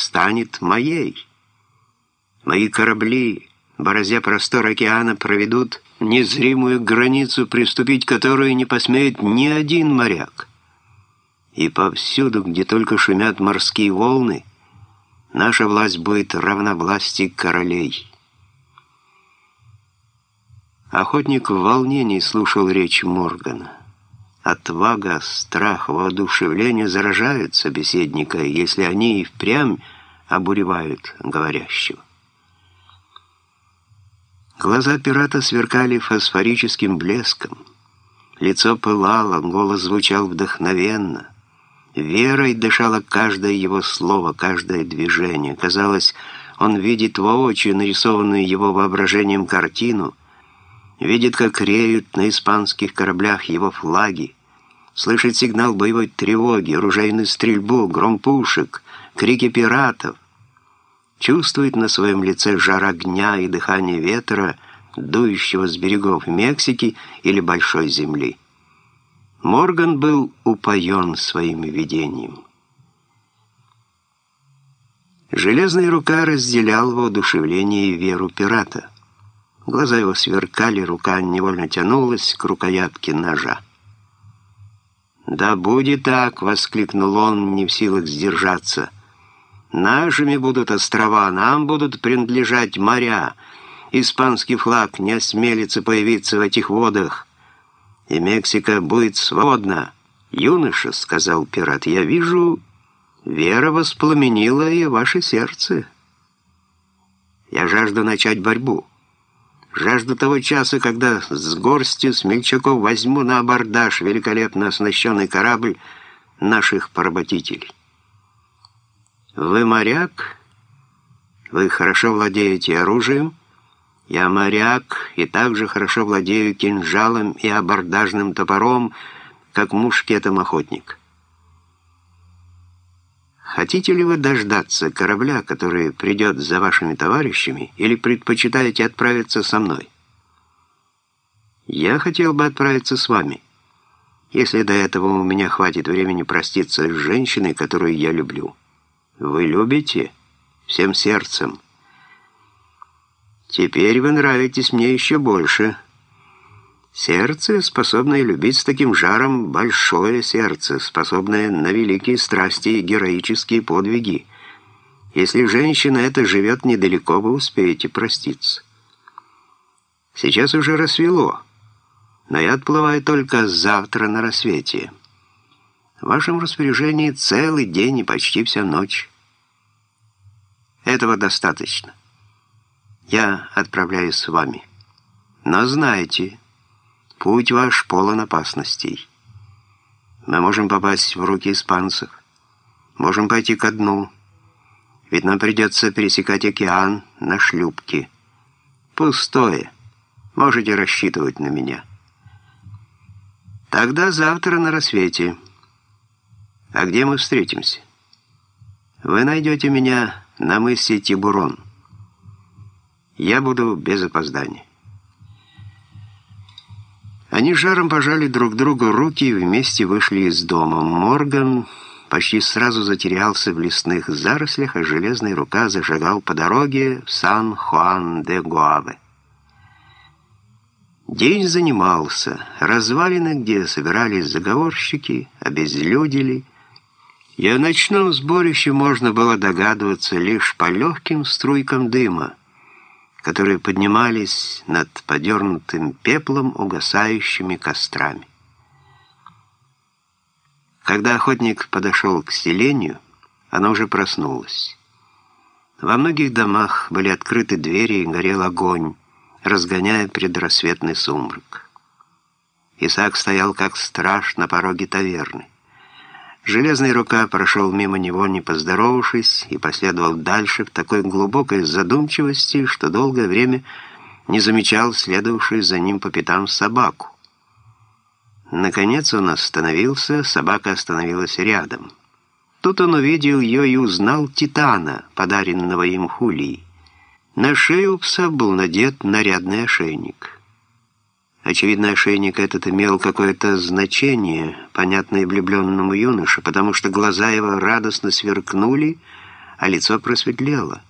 станет моей. Мои корабли, бороздя простор океана, проведут незримую границу, приступить которую не посмеет ни один моряк. И повсюду, где только шумят морские волны, наша власть будет равна власти королей». Охотник в волнении слушал речь Моргана. Отвага, страх, воодушевление заражают собеседника, если они и впрямь обуревают говорящего. Глаза пирата сверкали фосфорическим блеском. Лицо пылало, голос звучал вдохновенно. Верой дышало каждое его слово, каждое движение. Казалось, он видит воочию нарисованную его воображением картину — видит, как реют на испанских кораблях его флаги, слышит сигнал боевой тревоги, оружейную стрельбу, гром пушек, крики пиратов, чувствует на своем лице жар огня и дыхание ветра, дующего с берегов Мексики или Большой Земли. Морган был упоен своим видением. Железная рука разделял воодушевление и веру пирата. Глаза его сверкали, рука невольно тянулась к рукоятке ножа. «Да будет так!» — воскликнул он, не в силах сдержаться. «Нашими будут острова, нам будут принадлежать моря. Испанский флаг не осмелится появиться в этих водах, и Мексика будет свободна». «Юноша», — сказал пират, — «я вижу, вера воспламенила и ваше сердце. Я жажду начать борьбу». Жажду того часа, когда с горстью смельчаков возьму на абордаж великолепно оснащенный корабль наших поработителей. Вы моряк? Вы хорошо владеете оружием? Я моряк и также хорошо владею кинжалом и абордажным топором, как мушкетом охотник. Хотите ли вы дождаться корабля, который придет за вашими товарищами, или предпочитаете отправиться со мной? Я хотел бы отправиться с вами, если до этого у меня хватит времени проститься с женщиной, которую я люблю. Вы любите? Всем сердцем. Теперь вы нравитесь мне еще больше». Сердце, способное любить с таким жаром, большое сердце, способное на великие страсти и героические подвиги. Если женщина эта живет недалеко, вы успеете проститься. Сейчас уже рассвело, но я отплываю только завтра на рассвете. В вашем распоряжении целый день и почти вся ночь. Этого достаточно. Я отправляюсь с вами. Но знайте... Путь ваш полон опасностей. Мы можем попасть в руки испанцев, можем пойти ко дну, ведь нам придется пересекать океан на шлюпке. Пустое. Можете рассчитывать на меня. Тогда завтра на рассвете. А где мы встретимся? Вы найдете меня на мысе Тибурон. Я буду без опоздания. Они жаром пожали друг другу руки и вместе вышли из дома. Морган почти сразу затерялся в лесных зарослях, а железная рука зашагал по дороге в Сан-Хуан-де-Гуаве. День занимался. Развалины, где собирались заговорщики, обезлюдили. И о ночном сборище можно было догадываться лишь по легким струйкам дыма, которые поднимались над подернутым пеплом угасающими кострами. Когда охотник подошел к селению, она уже проснулась. Во многих домах были открыты двери и горел огонь, разгоняя предрассветный сумрак. Исаак стоял как страж на пороге таверны. Железная рука прошел мимо него, не поздоровавшись, и последовал дальше в такой глубокой задумчивости, что долгое время не замечал следовавшую за ним по пятам собаку. Наконец он остановился, собака остановилась рядом. Тут он увидел ее и узнал Титана, подаренного им Хулией. На шею пса был надет нарядный ошейник. Очевидно, ошейник этот имел какое-то значение, понятное влюбленному юноше, потому что глаза его радостно сверкнули, а лицо просветлело.